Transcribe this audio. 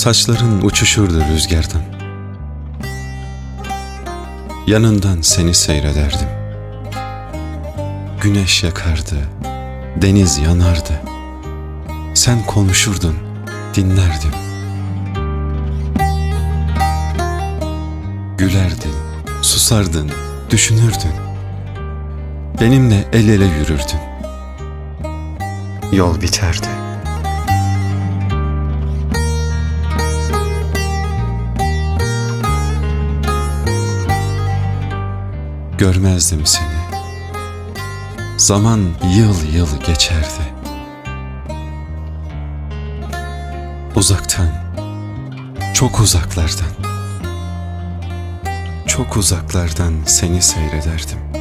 Saçların uçuşurdu rüzgardan. Yanından seni seyrederdim. Güneş yakardı, deniz yanardı. Sen konuşurdun, dinlerdim. Gülerdin, susardın, düşünürdün. Benimle el ele yürürdün. Yol biterdi. Görmezdim seni. Zaman yıl yıl geçerdi. Uzaktan, çok uzaklardan, çok uzaklardan seni seyrederdim.